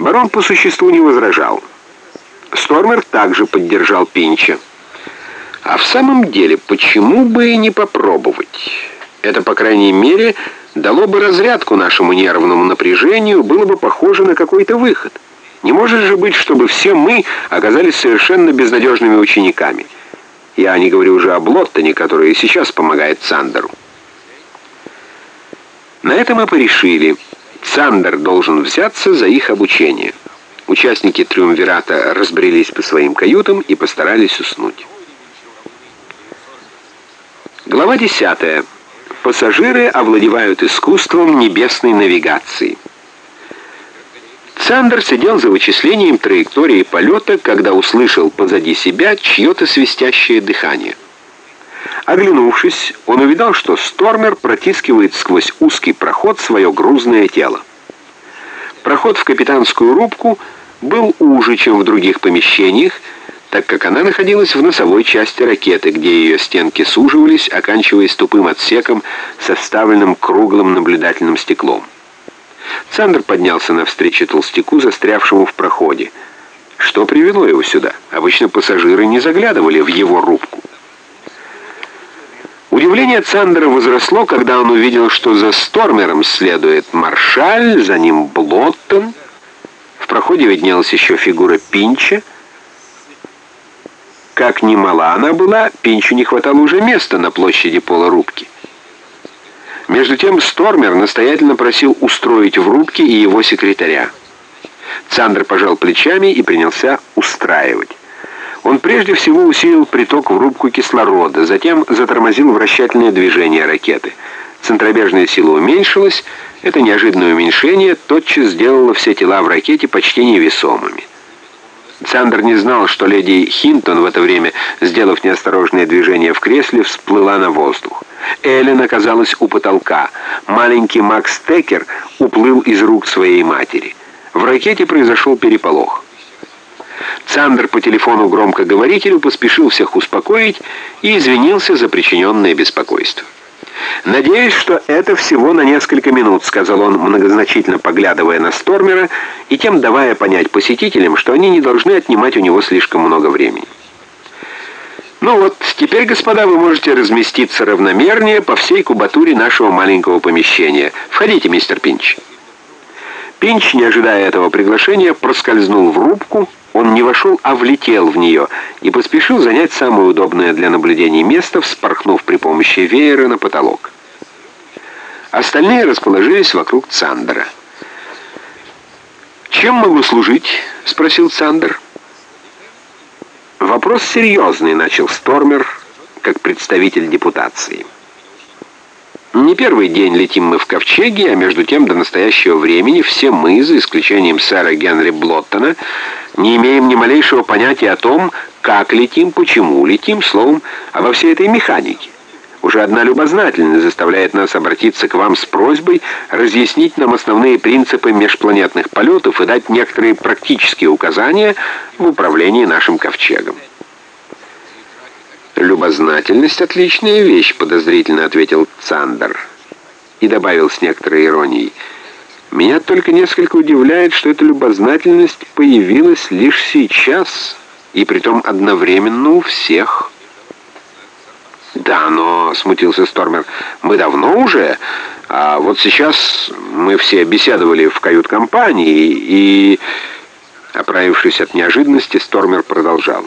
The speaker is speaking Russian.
Барон по существу не возражал. Стормер также поддержал Пинча. А в самом деле, почему бы и не попробовать? Это, по крайней мере, дало бы разрядку нашему нервному напряжению, было бы похоже на какой-то выход. Не может же быть, чтобы все мы оказались совершенно безнадежными учениками. Я не говорю уже о Блоттоне, который сейчас помогает Сандеру. На этом мы порешили. Сандер должен взяться за их обучение. Участники Триумвирата разбрелись по своим каютам и постарались уснуть. Глава 10. Пассажиры овладевают искусством небесной навигации. Сандер сидел за вычислением траектории полета, когда услышал позади себя чье-то свистящее дыхание. Оглянувшись, он увидал, что Стормер протискивает сквозь узкий проход свое грузное тело. Проход в капитанскую рубку был уже, чем в других помещениях, так как она находилась в носовой части ракеты, где ее стенки суживались, оканчиваясь тупым отсеком со вставленным круглым наблюдательным стеклом. Сандер поднялся навстречу толстяку, застрявшему в проходе. Что привело его сюда? Обычно пассажиры не заглядывали в его рубку. Удивление Сандера возросло, когда он увидел, что за Стормером следует Маршаль, за ним Блоттон. В проходе виднелась еще фигура Пинча — как ни мала она была, Пинчу не хватало уже места на площади полурубки. Между тем Стормер настоятельно просил устроить в рубке и его секретаря. Цандер пожал плечами и принялся устраивать. Он прежде всего усилил приток в рубку кислорода, затем затормозил вращательное движение ракеты. Центробежная сила уменьшилась, это неожиданное уменьшение тотчас сделало все тела в ракете почти невесомыми. Сандер не знал, что леди Хинтон в это время, сделав неосторожное движение в кресле, всплыла на воздух. Эллен оказалась у потолка. Маленький Макс Текер уплыл из рук своей матери. В ракете произошел переполох. Сандер по телефону громкоговорителю поспешил всех успокоить и извинился за причиненное беспокойство. «Надеюсь, что это всего на несколько минут», — сказал он, многозначительно поглядывая на Стормера и тем давая понять посетителям, что они не должны отнимать у него слишком много времени. «Ну вот, теперь, господа, вы можете разместиться равномернее по всей кубатуре нашего маленького помещения. Входите, мистер Пинч». Пинч, не ожидая этого приглашения, проскользнул в рубку, он не вошел, а влетел в нее и поспешил занять самое удобное для наблюдения место, вспорхнув при помощи веера на потолок. Остальные расположились вокруг Цандера. «Чем могу служить?» — спросил Цандер. «Вопрос серьезный», — начал Стормер, как представитель депутации. Не первый день летим мы в Ковчеге, а между тем до настоящего времени все мы, за исключением сэра Генри Блоттона, не имеем ни малейшего понятия о том, как летим, почему летим, словом, обо всей этой механике. Уже одна любознательность заставляет нас обратиться к вам с просьбой разъяснить нам основные принципы межпланетных полетов и дать некоторые практические указания в управлении нашим ковчегом. «Любознательность — отличная вещь», — подозрительно ответил Цандер. И добавил с некоторой иронией. «Меня только несколько удивляет, что эта любознательность появилась лишь сейчас, и притом одновременно у всех». «Да, но...» — смутился Стормер. «Мы давно уже, а вот сейчас мы все беседовали в кают-компании, и...» Оправившись от неожиданности, Стормер продолжал.